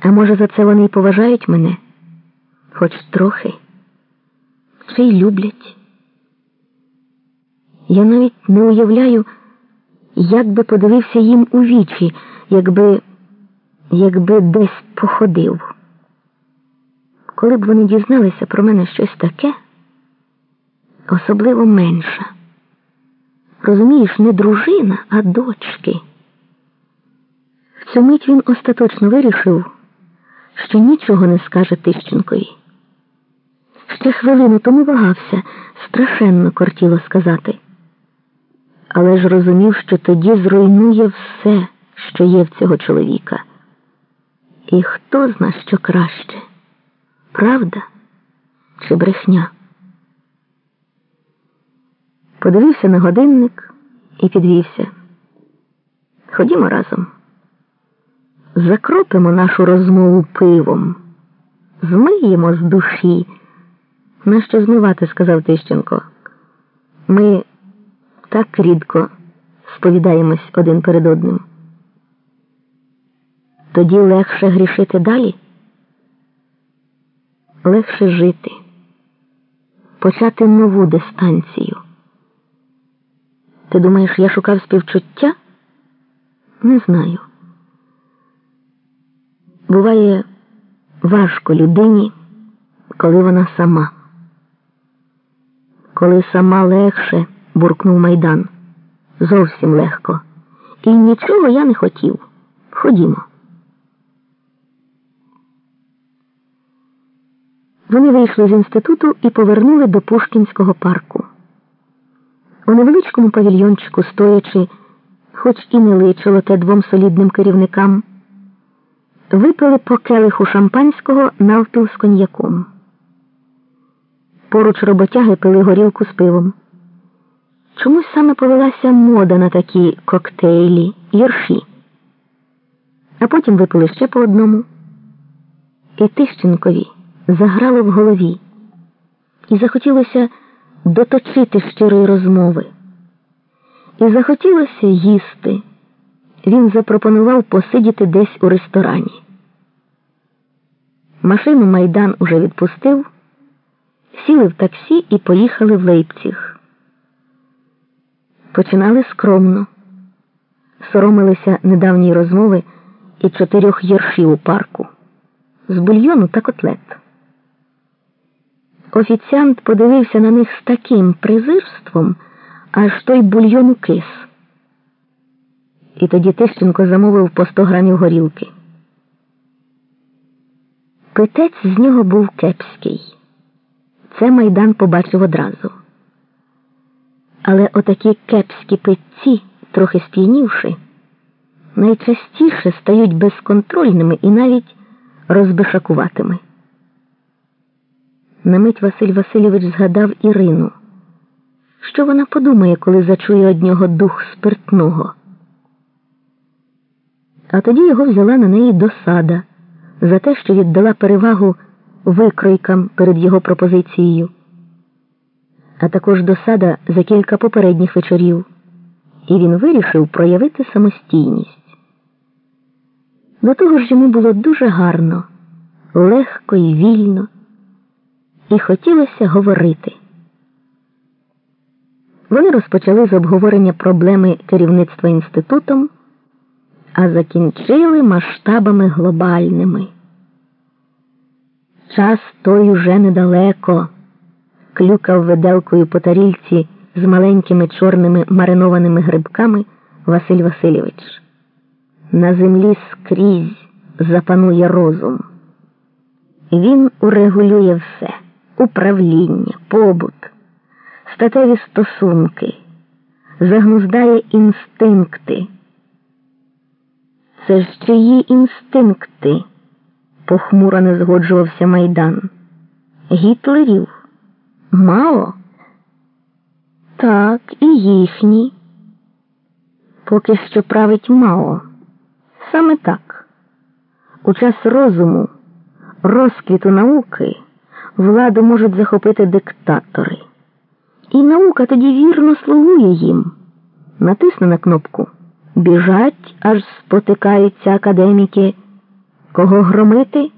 А може, за це вони й поважають мене? Хоч трохи, чи й люблять. Я навіть не уявляю, як би подивився їм у вічі, якби, якби десь походив. Коли б вони дізналися про мене щось таке, особливо менше. Розумієш, не дружина, а дочки. В цю мить він остаточно вирішив, що нічого не скаже Тищенкові. Ще хвилину тому вагався, страшенно кортіло сказати. Але ж розумів, що тоді зруйнує все, що є в цього чоловіка. І хто зна, що краще правда чи брехня? Подивився на годинник і підвівся. Ходімо разом. Закропимо нашу розмову пивом, змиємо з душі. Нащо змивати, сказав Тищенко. Ми так рідко сповідаємось один перед одним. Тоді легше грішити далі, легше жити, почати нову дистанцію. Ти думаєш, я шукав співчуття? Не знаю. Буває важко людині, коли вона сама. Коли сама легше, буркнув майдан. Зовсім легко. І нічого я не хотів. Ходімо. Вони вийшли з інституту і повернули до Пушкінського парку. У невеличкому павільйончику, стоячи, хоч і не личило те двом солідним керівникам, випили по келиху шампанського навпіл з коньяком. Поруч роботяги пили горілку з пивом. Чомусь саме повелася мода на такі коктейлі, юрші. А потім випили ще по одному. І Тищенкові заграло в голові, і захотілося доточити щирої розмови. І захотілося їсти. Він запропонував посидіти десь у ресторані. Машину майдан уже відпустив, сіли в таксі і поїхали в Лейпціг. Починали скромно, соромилися недавньої розмови і чотирьох єршів у парку з бульйону та котлет. Офіціант подивився на них з таким презирством, аж той бульйон укис. І тоді Тищенко замовив по 100 грамів горілки. Питець з нього був кепський. Це майдан побачив одразу. Але отакі кепські питці, трохи сп'янівши, найчастіше стають безконтрольними і навіть розбишакуватими. На мить Василь Васильович згадав Ірину. Що вона подумає, коли зачує од нього дух спиртного? А тоді його взяла на неї досада за те, що віддала перевагу викройкам перед його пропозицією, а також досада за кілька попередніх вечорів, і він вирішив проявити самостійність. До того ж йому було дуже гарно, легко і вільно і хотілося говорити. Вони розпочали з обговорення проблеми керівництва інститутом, а закінчили масштабами глобальними. Час той уже недалеко, клюкав виделкою по тарільці з маленькими чорними маринованими грибками Василь Васильович. На землі скрізь запанує розум. Він урегулює все управління, побут, статеві стосунки, загнуздає інстинкти. Це ж чиї інстинкти? похмуро не згоджувався майдан. Гітлерів? Мало? Так, і їхні. Поки що править Мао. Саме так. У час розуму, розквіту науки владу можуть захопити диктатори. І наука тоді вірно слугує їм. Натисне на кнопку. Біжать, аж спотикаються академіки. Кого громити?